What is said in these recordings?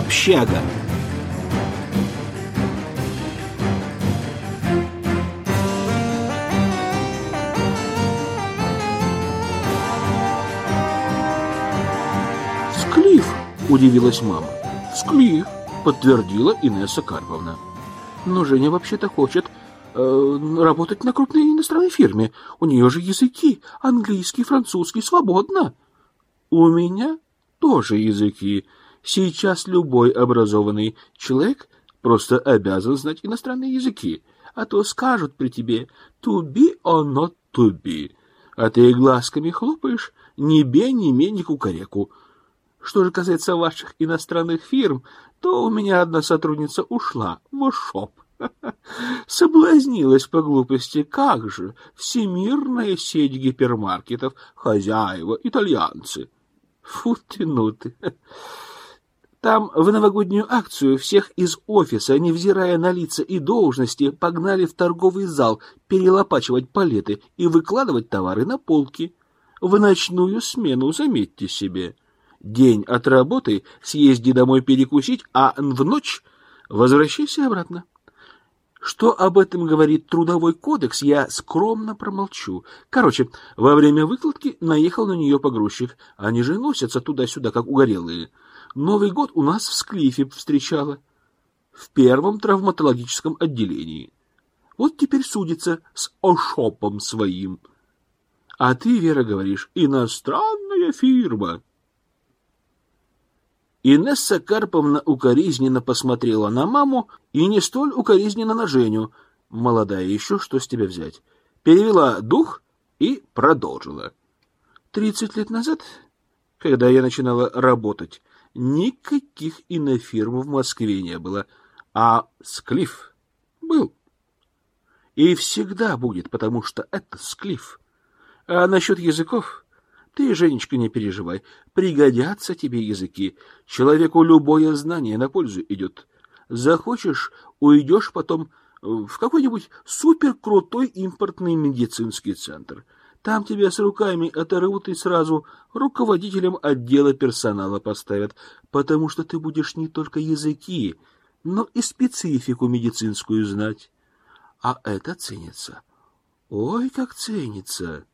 Общага. «Склиф!» – удивилась мама. «Склиф!» – подтвердила Инесса Карповна. «Но Женя вообще-то хочет э, работать на крупной иностранной фирме. У нее же языки – английский, французский, свободно». «У меня тоже языки. Сейчас любой образованный человек просто обязан знать иностранные языки, а то скажут при тебе «to be or not be», а ты глазками хлопаешь ни бе, ни ме, ни кукареку. Что же касается ваших иностранных фирм, то у меня одна сотрудница ушла в шоп. Соблазнилась по глупости. Как же? Всемирная сеть гипермаркетов, хозяева, итальянцы. Фу ты, ну ты. Там в новогоднюю акцию всех из офиса, невзирая на лица и должности, погнали в торговый зал перелопачивать палеты и выкладывать товары на полки. В ночную смену, заметьте себе. День от работы, съезди домой перекусить, а в ночь возвращайся обратно. Что об этом говорит Трудовой кодекс, я скромно промолчу. Короче, во время выкладки наехал на нее погрузчик. Они же носятся туда-сюда, как угорелые. Новый год у нас в Склифе встречала. В первом травматологическом отделении. Вот теперь судится с Ошопом своим. А ты, Вера, говоришь, иностранная фирма. Инесса Карповна укоризненно посмотрела на маму и не столь укоризненно на Женю. Молодая еще, что с тебя взять? Перевела дух и продолжила. Тридцать лет назад, когда я начинала работать, никаких инофирм в Москве не было, а Склиф был. И всегда будет, потому что это Склиф. А насчет языков... Ты, Женечка, не переживай. Пригодятся тебе языки. Человеку любое знание на пользу идет. Захочешь, уйдешь потом в какой-нибудь суперкрутой импортный медицинский центр. Там тебя с руками оторвут и сразу руководителем отдела персонала поставят, потому что ты будешь не только языки, но и специфику медицинскую знать. А это ценится. Ой, как ценится.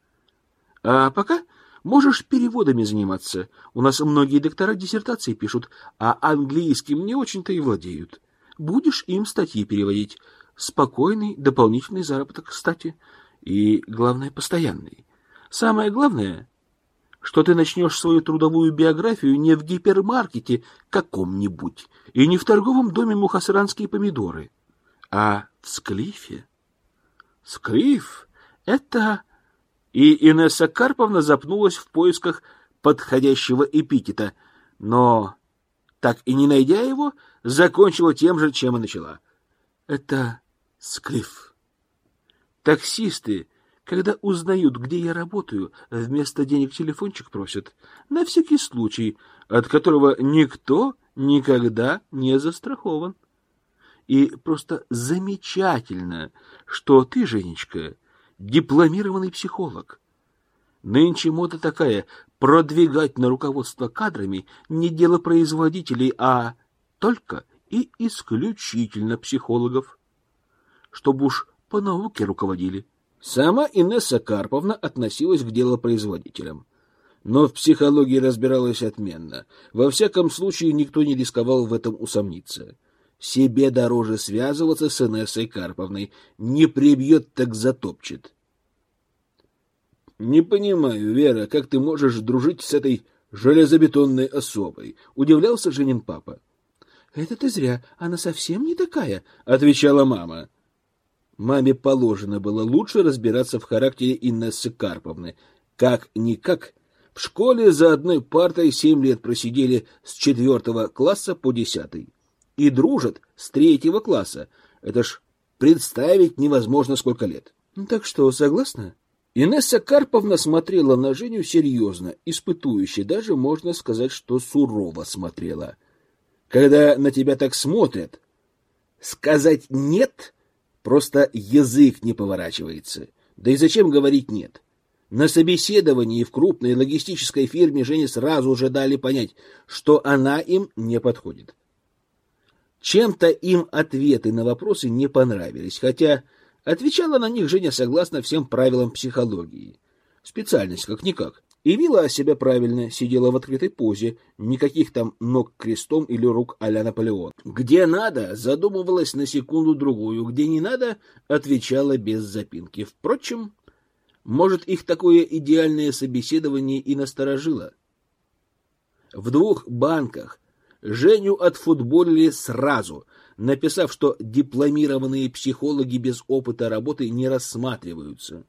А пока Можешь переводами заниматься. У нас многие доктора диссертации пишут, а английским не очень-то и владеют. Будешь им статьи переводить. Спокойный дополнительный заработок, кстати. И, главное, постоянный. Самое главное, что ты начнешь свою трудовую биографию не в гипермаркете каком-нибудь и не в торговом доме мухасранские помидоры, а в Склифе. Склиф — это и Инесса Карповна запнулась в поисках подходящего эпитета, но, так и не найдя его, закончила тем же, чем и начала. Это склиф. Таксисты, когда узнают, где я работаю, вместо денег телефончик просят, на всякий случай, от которого никто никогда не застрахован. И просто замечательно, что ты, Женечка, дипломированный психолог. Нынче мода такая — продвигать на руководство кадрами не дело производителей, а только и исключительно психологов. Чтобы уж по науке руководили. Сама Инесса Карповна относилась к делопроизводителям. Но в психологии разбиралась отменно. Во всяком случае, никто не рисковал в этом усомниться. Себе дороже связываться с Инессой Карповной. Не прибьет, так затопчет. Не понимаю, Вера, как ты можешь дружить с этой железобетонной особой? Удивлялся Женин папа. Это ты зря, она совсем не такая, отвечала мама. Маме положено было лучше разбираться в характере Инессы Карповны. Как-никак, в школе за одной партой семь лет просидели с четвертого класса по десятый и дружат с третьего класса. Это ж представить невозможно сколько лет. Ну, так что, согласна? Инесса Карповна смотрела на Женю серьезно, испытующе, даже можно сказать, что сурово смотрела. Когда на тебя так смотрят, сказать «нет» просто язык не поворачивается. Да и зачем говорить «нет»? На собеседовании в крупной логистической фирме Жене сразу же дали понять, что она им не подходит. Чем-то им ответы на вопросы не понравились, хотя отвечала на них Женя согласно всем правилам психологии. Специальность как-никак. И вела себя правильно, сидела в открытой позе, никаких там ног крестом или рук а-ля Наполеон. Где надо, задумывалась на секунду-другую, где не надо, отвечала без запинки. Впрочем, может, их такое идеальное собеседование и насторожило. В двух банках Женю отфутболили сразу, написав, что дипломированные психологи без опыта работы не рассматриваются.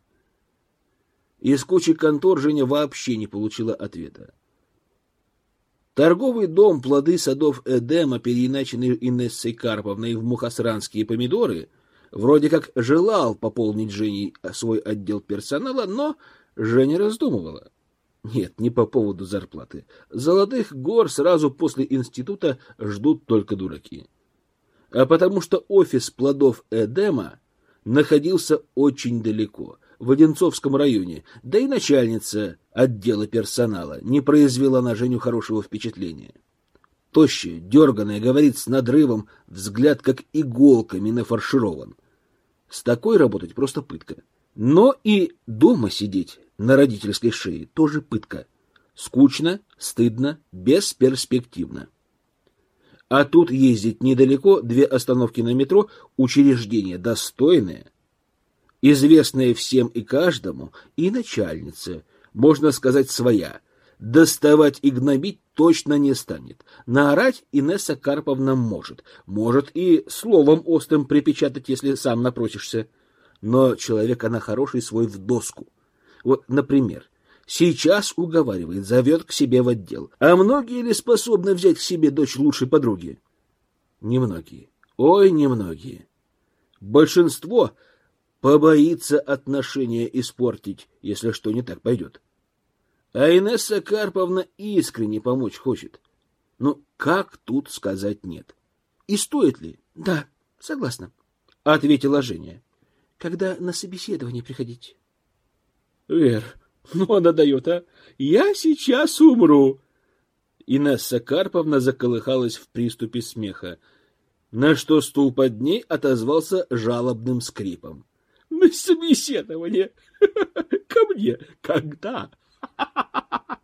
Из кучи контор Женя вообще не получила ответа. Торговый дом «Плоды садов Эдема», переиначенный Инессой Карповной в мухосранские помидоры, вроде как желал пополнить Жене свой отдел персонала, но Женя раздумывала. Нет, не по поводу зарплаты. Золотых гор сразу после института ждут только дураки. А потому что офис «Плодов Эдема» находился очень далеко — в Одинцовском районе, да и начальница отдела персонала не произвела на Женю хорошего впечатления. Тощая, дерганая, говорит с надрывом, взгляд как иголками нафарширован. С такой работать просто пытка. Но и дома сидеть на родительской шее тоже пытка. Скучно, стыдно, бесперспективно. А тут ездить недалеко, две остановки на метро, учреждение достойное — известная всем и каждому, и начальница, можно сказать, своя. Доставать и гнобить точно не станет. Наорать Инесса Карповна может. Может и словом острым припечатать, если сам напросишься. Но человек она хороший свой в доску. Вот, например, сейчас уговаривает, зовет к себе в отдел. А многие ли способны взять к себе дочь лучшей подруги? Немногие. Ой, немногие. Большинство побоится отношения испортить, если что не так пойдет. А Инесса Карповна искренне помочь хочет. Ну, как тут сказать нет? И стоит ли? Да, согласна, — ответила Женя. Когда на собеседование приходить? Вер, ну она дает, а? Я сейчас умру. Инесса Карповна заколыхалась в приступе смеха, на что стул под ней отозвался жалобным скрипом на собеседование. Ко мне. Когда?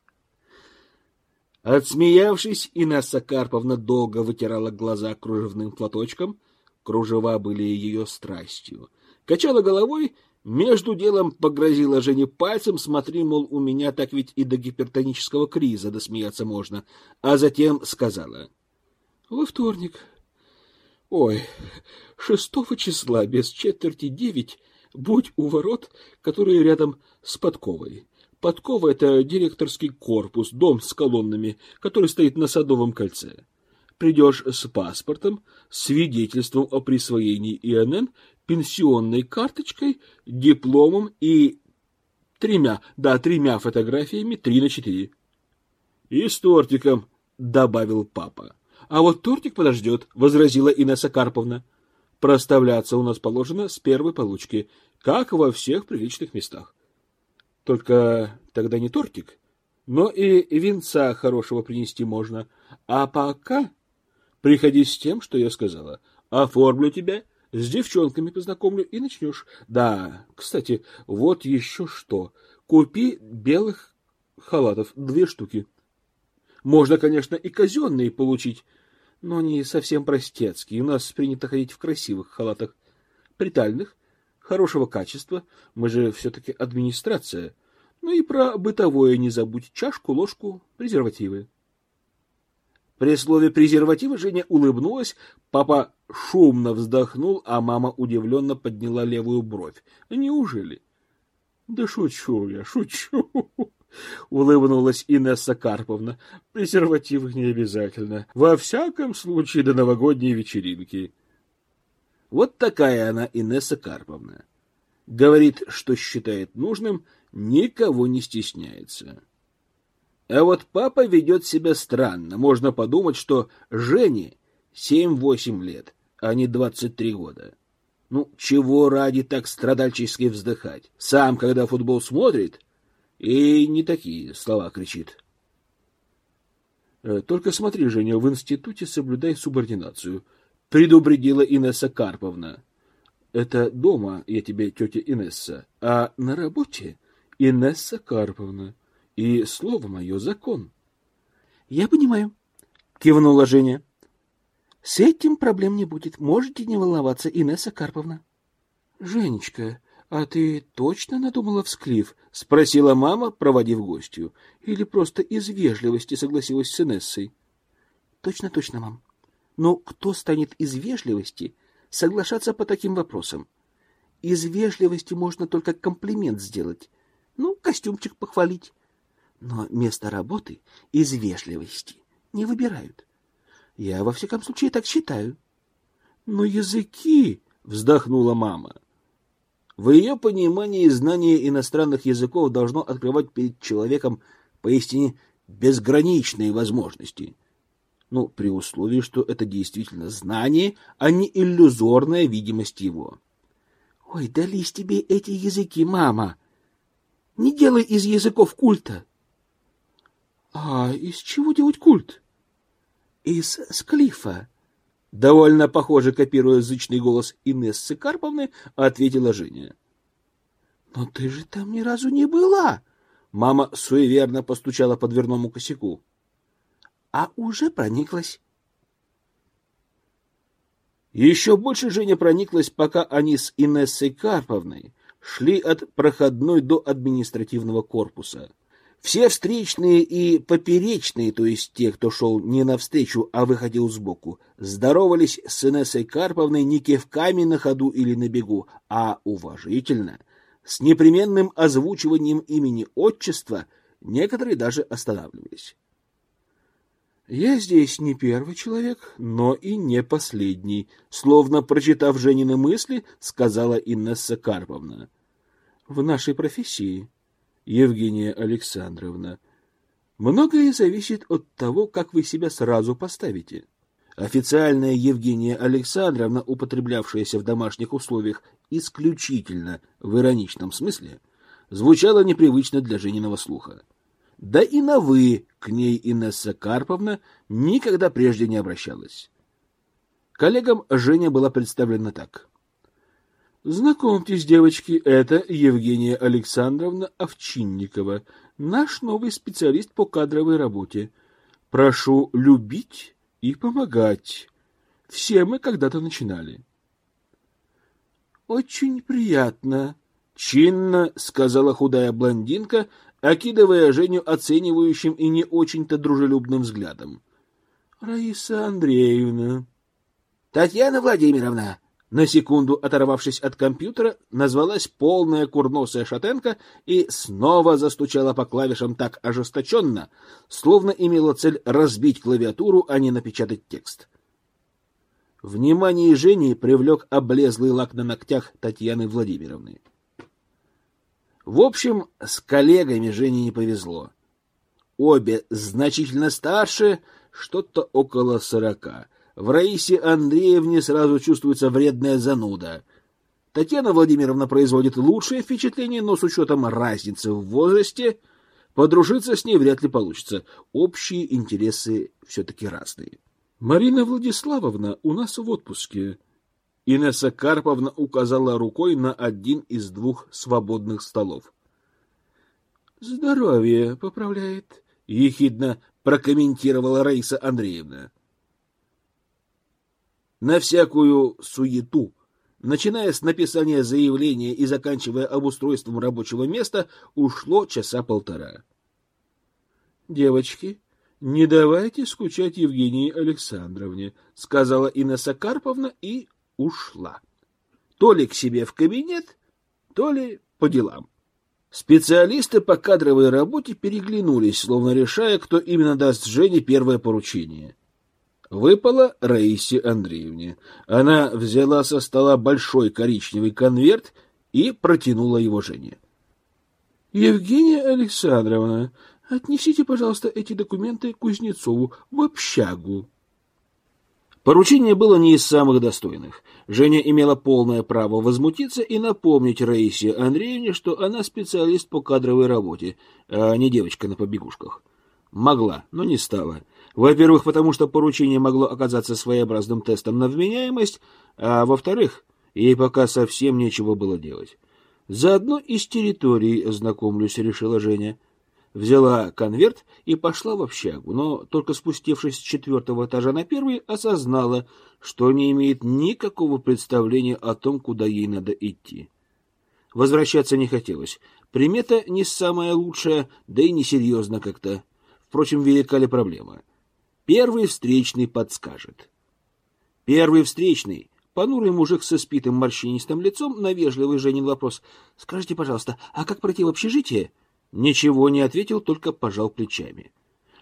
Отсмеявшись, Инесса Карповна долго вытирала глаза кружевным платочком. Кружева были ее страстью. Качала головой, между делом погрозила Жене пальцем, смотри, мол, у меня так ведь и до гипертонического криза досмеяться можно. А затем сказала. — Во вторник. Ой, шестого числа без четверти девять будь у ворот, которые рядом с подковой. Подкова — это директорский корпус, дом с колоннами, который стоит на Садовом кольце. Придешь с паспортом, свидетельством о присвоении ИНН, пенсионной карточкой, дипломом и тремя, да, тремя фотографиями, три на четыре. — И с тортиком, — добавил папа. — А вот тортик подождет, — возразила Инесса Карповна. Проставляться у нас положено с первой получки, как во всех приличных местах. Только тогда не тортик, но и винца хорошего принести можно. А пока приходи с тем, что я сказала. Оформлю тебя, с девчонками познакомлю и начнешь. Да, кстати, вот еще что. Купи белых халатов, две штуки. Можно, конечно, и казенные получить, но не совсем простецкие. У нас принято ходить в красивых халатах, притальных, хорошего качества. Мы же все-таки администрация. Ну и про бытовое не забудь. Чашку, ложку, презервативы. При слове «презервативы» Женя улыбнулась, папа шумно вздохнул, а мама удивленно подняла левую бровь. «Неужели?» «Да шучу я, шучу!» — улыбнулась Инесса Карповна. — Презервативы не обязательно. Во всяком случае, до новогодней вечеринки. Вот такая она, Инесса Карповна. Говорит, что считает нужным, никого не стесняется. А вот папа ведет себя странно. Можно подумать, что Жене семь-восемь лет, а не двадцать три года. Ну, чего ради так страдальчески вздыхать? Сам, когда футбол смотрит, и не такие слова кричит. Э, только смотри, Женя, в институте соблюдай субординацию. предупредила Инесса Карповна. Это дома я тебе тетя Инесса, а на работе Инесса Карповна. И слово мое закон. Я понимаю, кивнула Женя. С этим проблем не будет. Можете не волноваться, Инесса Карповна. Женечка, а ты точно надумала всклив? спросила мама, проводив гостью. Или просто из вежливости согласилась с Инессой? Точно, точно, мам. Но кто станет из вежливости соглашаться по таким вопросам? Из вежливости можно только комплимент сделать. Ну, костюмчик похвалить. Но место работы из вежливости не выбирают. Я, во всяком случае, так считаю. Но языки, вздохнула мама. В ее понимании знание иностранных языков должно открывать перед человеком поистине безграничные возможности. Ну, при условии, что это действительно знание, а не иллюзорная видимость его. Ой, дались тебе эти языки, мама. Не делай из языков культа. А из чего делать культ? Из склифа. Довольно похоже, копируя зычный голос Инессы Карповны, ответила Женя. Но ты же там ни разу не была. Мама суеверно постучала по дверному косяку а уже прониклась. Еще больше Женя прониклась, пока они с Инессой Карповной шли от проходной до административного корпуса. Все встречные и поперечные, то есть те, кто шел не навстречу, а выходил сбоку, здоровались с Инессой Карповной не кивками на ходу или на бегу, а уважительно, с непременным озвучиванием имени отчества, некоторые даже останавливались. Я здесь не первый человек, но и не последний, словно прочитав Женины мысли, сказала Инесса Карповна. В нашей профессии, Евгения Александровна, многое зависит от того, как вы себя сразу поставите. Официальная Евгения Александровна, употреблявшаяся в домашних условиях исключительно в ироничном смысле, звучала непривычно для Жениного слуха. Да и на «вы» к ней Инесса Карповна никогда прежде не обращалась. Коллегам Женя была представлена так. Знакомьтесь, девочки, это Евгения Александровна Овчинникова, наш новый специалист по кадровой работе. Прошу любить и помогать. Все мы когда-то начинали. Очень приятно, чинно сказала худая блондинка, окидывая Женю оценивающим и не очень-то дружелюбным взглядом. — Раиса Андреевна... — Татьяна Владимировна! На секунду оторвавшись от компьютера, назвалась полная курносая шатенка и снова застучала по клавишам так ожесточенно, словно имела цель разбить клавиатуру, а не напечатать текст. Внимание Жени привлек облезлый лак на ногтях Татьяны Владимировны. В общем, с коллегами Жене не повезло. Обе значительно старше, что-то около сорока. В Раисе Андреевне сразу чувствуется вредная зануда. Татьяна Владимировна производит лучшее впечатление, но с учетом разницы в возрасте подружиться с ней вряд ли получится. Общие интересы все-таки разные. Марина Владиславовна у нас в отпуске, Инесса Карповна указала рукой на один из двух свободных столов. «Здоровье поправляет», — ехидно прокомментировала Раиса Андреевна. На всякую суету, начиная с написания заявления и заканчивая обустройством рабочего места, ушло часа полтора. «Девочки, не давайте скучать Евгении Александровне», — сказала Инесса Карповна и ушла. То ли к себе в кабинет, то ли по делам. Специалисты по кадровой работе переглянулись, словно решая, кто именно даст Жене первое поручение. Выпала Раисе Андреевне. Она взяла со стола большой коричневый конверт и протянула его Жене. — Евгения Александровна, отнесите, пожалуйста, эти документы Кузнецову в общагу. Поручение было не из самых достойных. Женя имела полное право возмутиться и напомнить Раисе Андреевне, что она специалист по кадровой работе, а не девочка на побегушках. Могла, но не стала. Во-первых, потому что поручение могло оказаться своеобразным тестом на вменяемость, а во-вторых, ей пока совсем нечего было делать. Заодно и с территорией ознакомлюсь, решила Женя. Взяла конверт и пошла в общагу, но только спустившись с четвертого этажа на первый, осознала, что не имеет никакого представления о том, куда ей надо идти. Возвращаться не хотелось. Примета не самая лучшая, да и несерьезно как-то. Впрочем, велика ли проблема? Первый встречный подскажет. Первый встречный, понурый мужик со спитым морщинистым лицом, на вежливый Женин вопрос. «Скажите, пожалуйста, а как пройти в общежитие?» Ничего не ответил, только пожал плечами.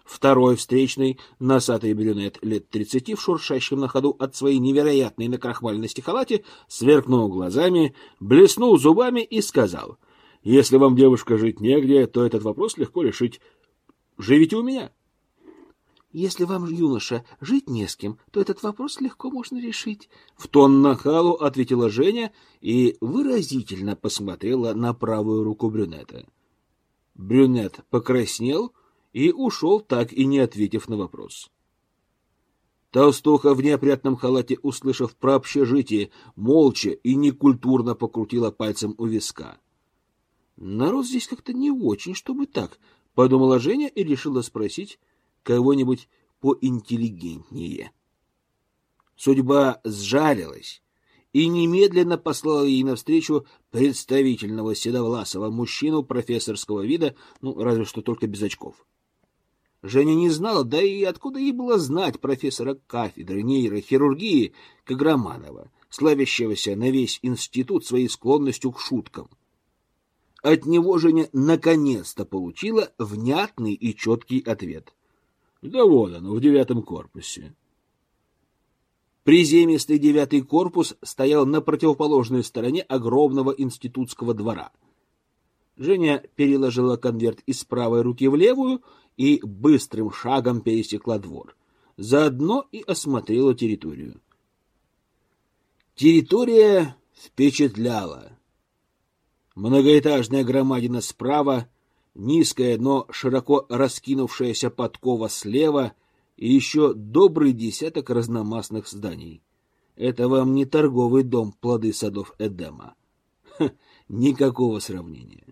Второй встречный, носатый брюнет лет тридцати, в шуршащем на ходу от своей невероятной накрахмальности халате, сверкнул глазами, блеснул зубами и сказал, «Если вам, девушка, жить негде, то этот вопрос легко решить. Живите у меня». Если вам, юноша, жить не с кем, то этот вопрос легко можно решить. В тон нахалу ответила Женя и выразительно посмотрела на правую руку брюнета. Брюнет покраснел и ушел, так и не ответив на вопрос. Толстуха в неопрятном халате, услышав про общежитие, молча и некультурно покрутила пальцем у виска. «Народ здесь как-то не очень, чтобы так», — подумала Женя и решила спросить, кого-нибудь поинтеллигентнее. Судьба сжалилась и немедленно послала ей навстречу представительного седовласого мужчину профессорского вида, ну, разве что только без очков. Женя не знала, да и откуда ей было знать профессора кафедры нейрохирургии Каграманова, славящегося на весь институт своей склонностью к шуткам. От него Женя наконец-то получила внятный и четкий ответ. Да вот оно, в девятом корпусе. Приземистый девятый корпус стоял на противоположной стороне огромного институтского двора. Женя переложила конверт из правой руки в левую и быстрым шагом пересекла двор. Заодно и осмотрела территорию. Территория впечатляла. Многоэтажная громадина справа — низкая, но широко раскинувшаяся подкова слева и еще добрый десяток разномастных зданий. Это вам не торговый дом плоды садов Эдема. Ха, никакого сравнения.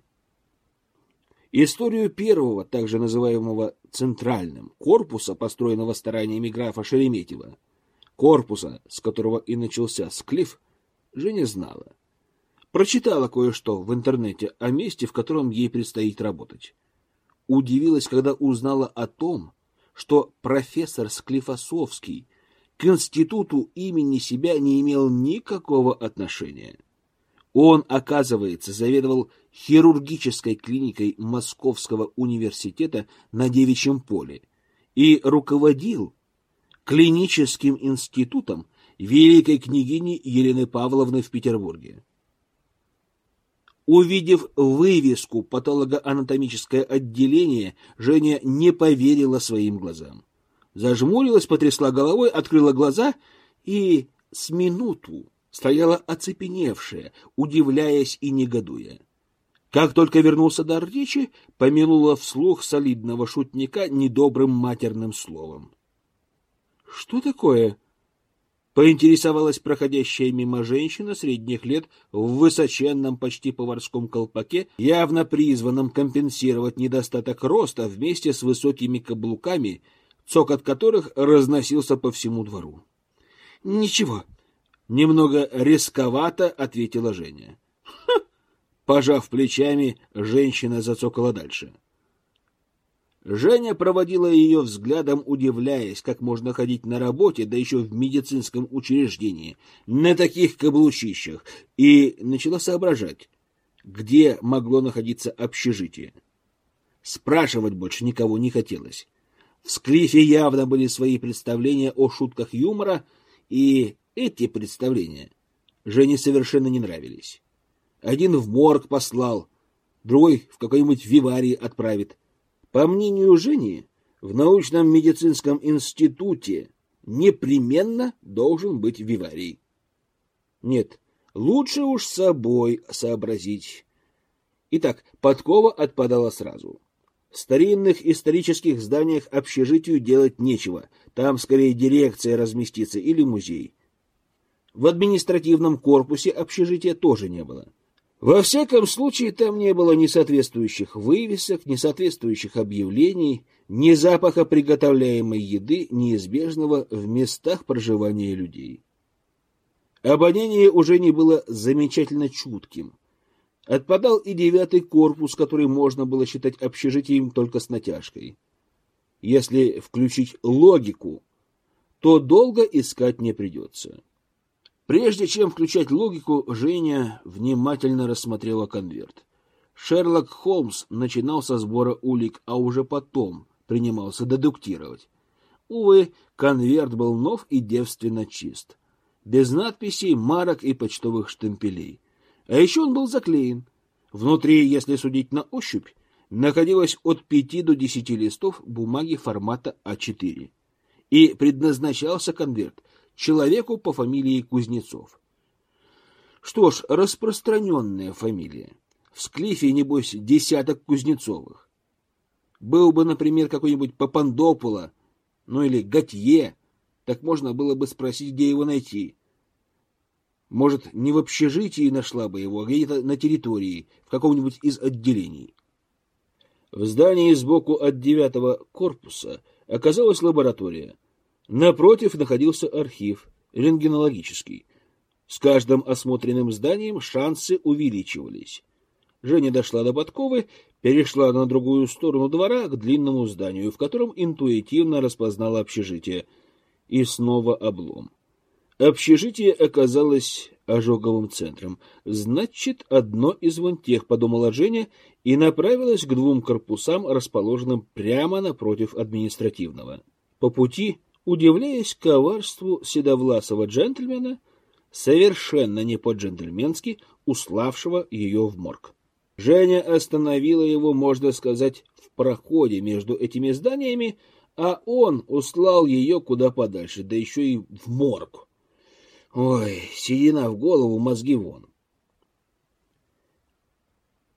Историю первого, также называемого центральным, корпуса, построенного стараниями графа Шереметьева, корпуса, с которого и начался склиф, Женя знала прочитала кое-что в интернете о месте, в котором ей предстоит работать. Удивилась, когда узнала о том, что профессор Склифосовский к институту имени себя не имел никакого отношения. Он, оказывается, заведовал хирургической клиникой Московского университета на Девичьем поле и руководил клиническим институтом великой княгини Елены Павловны в Петербурге. Увидев вывеску «Патологоанатомическое отделение», Женя не поверила своим глазам. Зажмурилась, потрясла головой, открыла глаза и с минуту стояла оцепеневшая, удивляясь и негодуя. Как только вернулся дар речи, помянула вслух солидного шутника недобрым матерным словом. — Что такое? Поинтересовалась проходящая мимо женщина средних лет в высоченном, почти поварском колпаке, явно призванном компенсировать недостаток роста вместе с высокими каблуками, цокот которых разносился по всему двору. — Ничего, — немного рисковато ответила Женя. Пожав плечами, женщина зацокала дальше. — Женя проводила ее взглядом, удивляясь, как можно ходить на работе, да еще в медицинском учреждении, на таких каблучищах, и начала соображать, где могло находиться общежитие. Спрашивать больше никого не хотелось. В Склифе явно были свои представления о шутках юмора, и эти представления Жене совершенно не нравились. Один в морг послал, другой в какой-нибудь виварий отправит. По мнению Жени, в научном медицинском институте непременно должен быть виварий. Нет, лучше уж собой сообразить. Итак, подкова отпадала сразу. В старинных исторических зданиях общежитию делать нечего. Там скорее дирекция разместится или музей. В административном корпусе общежития тоже не было. Во всяком случае, там не было ни соответствующих вывесок, ни соответствующих объявлений, ни запаха приготовляемой еды, неизбежного в местах проживания людей. Обоняние уже не было замечательно чутким. Отпадал и девятый корпус, который можно было считать общежитием только с натяжкой. Если включить логику, то долго искать не придется. Прежде чем включать логику, Женя внимательно рассмотрела конверт. Шерлок Холмс начинал со сбора улик, а уже потом принимался дедуктировать. Увы, конверт был нов и девственно чист. Без надписей, марок и почтовых штемпелей. А еще он был заклеен. Внутри, если судить на ощупь, находилось от пяти до десяти листов бумаги формата А4. И предназначался конверт человеку по фамилии Кузнецов. Что ж, распространенная фамилия. В Склифе, небось, десяток Кузнецовых. Был бы, например, какой-нибудь Папандопола, ну или Готье, так можно было бы спросить, где его найти. Может, не в общежитии нашла бы его, а где-то на территории, в каком-нибудь из отделений. В здании сбоку от девятого корпуса оказалась лаборатория — Напротив находился архив, рентгенологический. С каждым осмотренным зданием шансы увеличивались. Женя дошла до подковы, перешла на другую сторону двора к длинному зданию, в котором интуитивно распознала общежитие. И снова облом. Общежитие оказалось ожоговым центром. Значит, одно из вон тех, подумала Женя, и направилась к двум корпусам, расположенным прямо напротив административного. По пути удивляясь коварству седовласого джентльмена, совершенно не по-джентльменски уславшего ее в морг. Женя остановила его, можно сказать, в проходе между этими зданиями, а он услал ее куда подальше, да еще и в морг. Ой, седина в голову, мозги вон.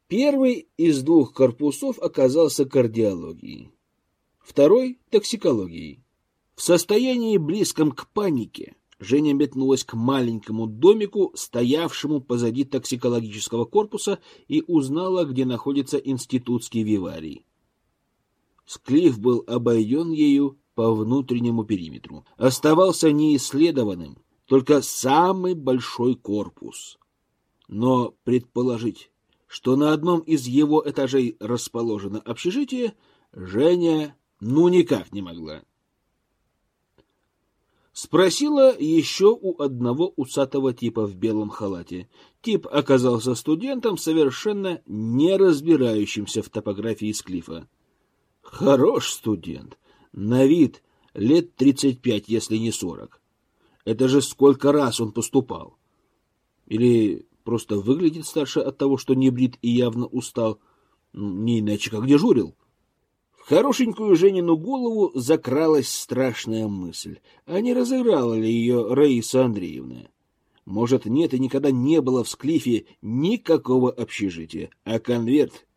Первый из двух корпусов оказался кардиологией, второй — токсикологией. В состоянии близком к панике Женя метнулась к маленькому домику, стоявшему позади токсикологического корпуса, и узнала, где находится институтский виварий. Склиф был обойден ею по внутреннему периметру. Оставался неисследованным только самый большой корпус. Но предположить, что на одном из его этажей расположено общежитие, Женя ну никак не могла. Спросила еще у одного усатого типа в белом халате. Тип оказался студентом, совершенно не разбирающимся в топографии Склифа. Хорош студент. На вид лет тридцать пять, если не сорок. Это же сколько раз он поступал. Или просто выглядит старше от того, что не брит и явно устал. Не иначе, как дежурил. В хорошенькую Женину голову закралась страшная мысль. А не разыграла ли ее Раиса Андреевна? Может, нет и никогда не было в Склифе никакого общежития, а конверт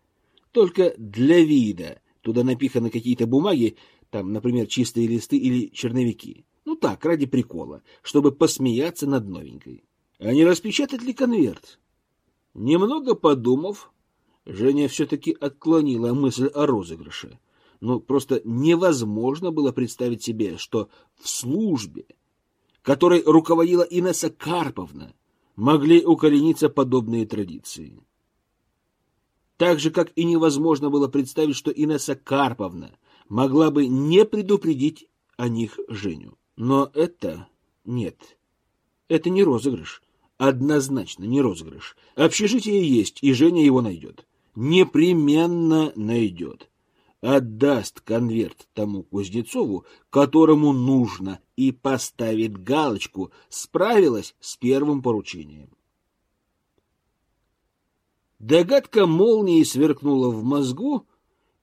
только для вида. Туда напиханы какие-то бумаги, там, например, чистые листы или черновики. Ну так, ради прикола, чтобы посмеяться над новенькой. А не распечатать ли конверт? Немного подумав, Женя все-таки отклонила мысль о розыгрыше но просто невозможно было представить себе, что в службе, которой руководила Инесса Карповна, могли укорениться подобные традиции. Так же, как и невозможно было представить, что Инесса Карповна могла бы не предупредить о них Женю. Но это нет. Это не розыгрыш. Однозначно не розыгрыш. Общежитие есть, и Женя его найдет. Непременно найдет отдаст конверт тому Кузнецову, которому нужно, и поставит галочку «Справилась с первым поручением». Догадка молнии сверкнула в мозгу,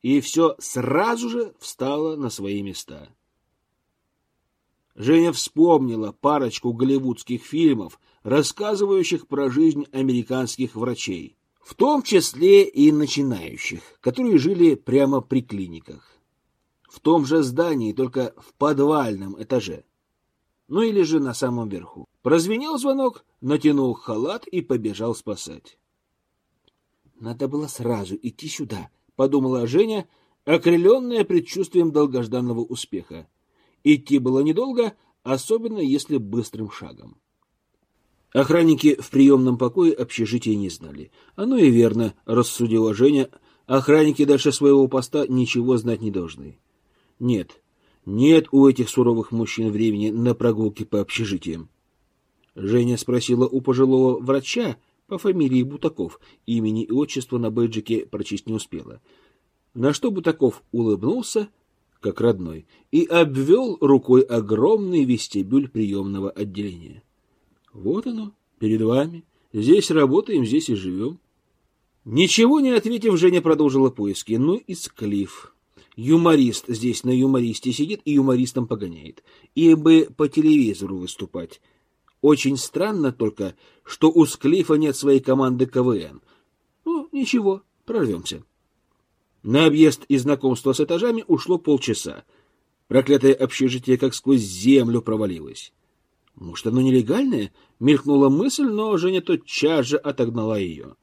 и все сразу же встало на свои места. Женя вспомнила парочку голливудских фильмов, рассказывающих про жизнь американских врачей. В том числе и начинающих, которые жили прямо при клиниках. В том же здании, только в подвальном этаже. Ну или же на самом верху. Прозвенел звонок, натянул халат и побежал спасать. Надо было сразу идти сюда, подумала Женя, окрыленная предчувствием долгожданного успеха. Идти было недолго, особенно если быстрым шагом. Охранники в приемном покое общежития не знали. Оно и верно, рассудила Женя. Охранники дальше своего поста ничего знать не должны. Нет, нет у этих суровых мужчин времени на прогулки по общежитиям. Женя спросила у пожилого врача по фамилии Бутаков, имени и отчества на бейджике прочесть не успела. На что Бутаков улыбнулся, как родной, и обвел рукой огромный вестибюль приемного отделения. Вот оно, перед вами. Здесь работаем, здесь и живем. Ничего не ответив, Женя продолжила поиски. Ну и склиф. Юморист здесь на юмористе сидит и юмористом погоняет. И бы по телевизору выступать. Очень странно только, что у Склифа нет своей команды КВН. Ну, ничего, прорвемся. На объезд и знакомство с этажами ушло полчаса. Проклятое общежитие как сквозь землю провалилось. Может, оно нелегальное? Мелькнула мысль, но Женя тотчас же отогнала ее.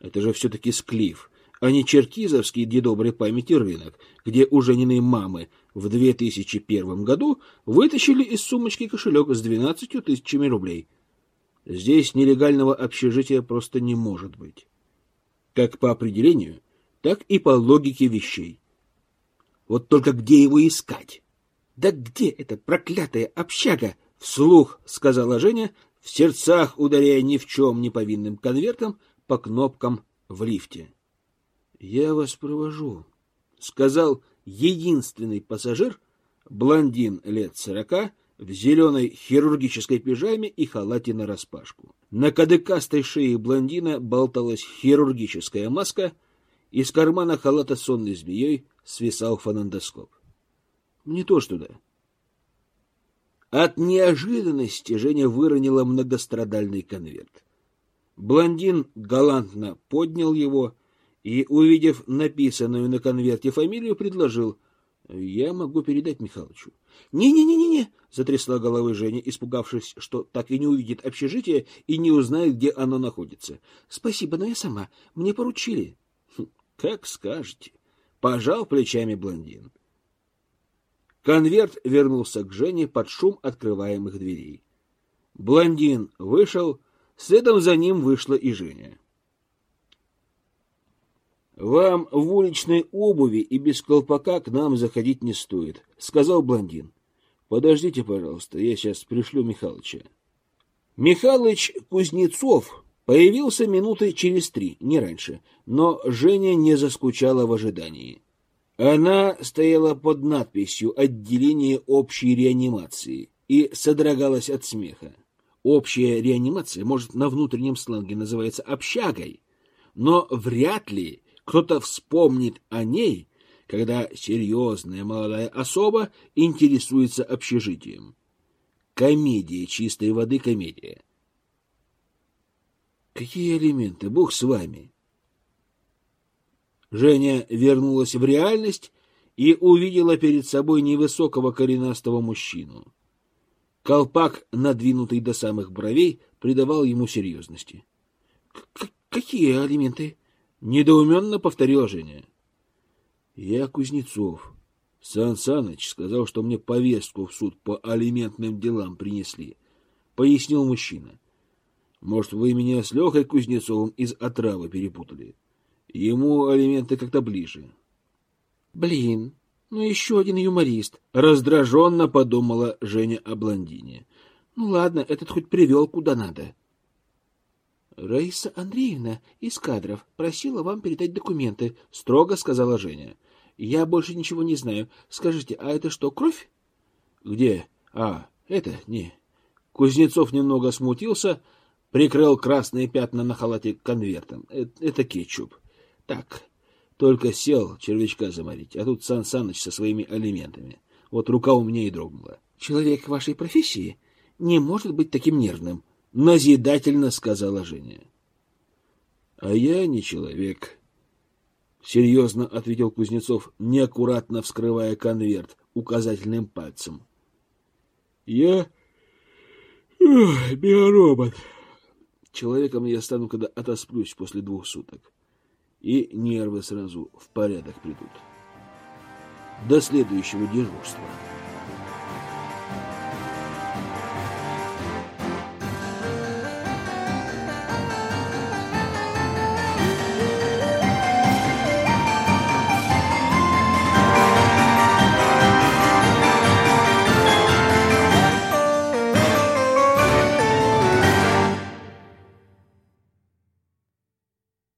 Это же все-таки склиф, а не черкизовский дедоброй памяти рынок, где у Жениной мамы в 2001 году вытащили из сумочки кошелек с 12 тысячами рублей. Здесь нелегального общежития просто не может быть. Как по определению, так и по логике вещей. Вот только где его искать? Да где эта проклятая общага? Вслух сказала Женя, в сердцах ударяя ни в чем не повинным конвертом по кнопкам в лифте. Я вас провожу, сказал единственный пассажир, блондин лет сорока, в зеленой хирургической пижаме и халате нараспашку. На кадыкастой шее блондина болталась хирургическая маска, из кармана халата сонной змеей свисал фонендоскоп. Не то что да. От неожиданности Женя выронила многострадальный конверт. Блондин галантно поднял его и, увидев написанную на конверте фамилию, предложил «Я могу передать Михалычу». «Не-не-не-не-не!» — затрясла головой Женя, испугавшись, что так и не увидит общежитие и не узнает, где оно находится. «Спасибо, но я сама. Мне поручили». «Хм, «Как скажете». Пожал плечами блондин. Конверт вернулся к Жене под шум открываемых дверей. Блондин вышел, следом за ним вышла и Женя. «Вам в уличной обуви и без колпака к нам заходить не стоит», — сказал блондин. «Подождите, пожалуйста, я сейчас пришлю Михалыча». Михалыч Кузнецов появился минуты через три, не раньше, но Женя не заскучала в ожидании. Она стояла под надписью «Отделение общей реанимации» и содрогалась от смеха. Общая реанимация, может, на внутреннем сленге называется общагой, но вряд ли кто-то вспомнит о ней, когда серьезная молодая особа интересуется общежитием. Комедия чистой воды комедия. Какие элементы? Бог с вами. Женя вернулась в реальность и увидела перед собой невысокого коренастого мужчину. Колпак, надвинутый до самых бровей, придавал ему серьезности. — Какие алименты? — недоуменно повторила Женя. — Я Кузнецов. Сан Саныч сказал, что мне повестку в суд по алиментным делам принесли, — пояснил мужчина. — Может, вы меня с Лехой Кузнецовым из отравы перепутали? — Ему алименты как-то ближе. Блин, ну еще один юморист. Раздраженно подумала Женя о блондине. Ну ладно, этот хоть привел куда надо. Раиса Андреевна из кадров просила вам передать документы, строго сказала Женя. Я больше ничего не знаю. Скажите, а это что, кровь? Где? А, это не. Кузнецов немного смутился, прикрыл красные пятна на халате конвертом. Это, это кетчуп. Так, только сел червячка заморить, а тут Сан Саныч со своими алиментами. Вот рука у меня и дрогнула. Человек вашей профессии не может быть таким нервным, назидательно сказала Женя. А я не человек. Серьезно ответил Кузнецов, неаккуратно вскрывая конверт указательным пальцем. Я биоробот. Человеком я стану, когда отосплюсь после двух суток. И нервы сразу в порядок придут. До следующего дежурства.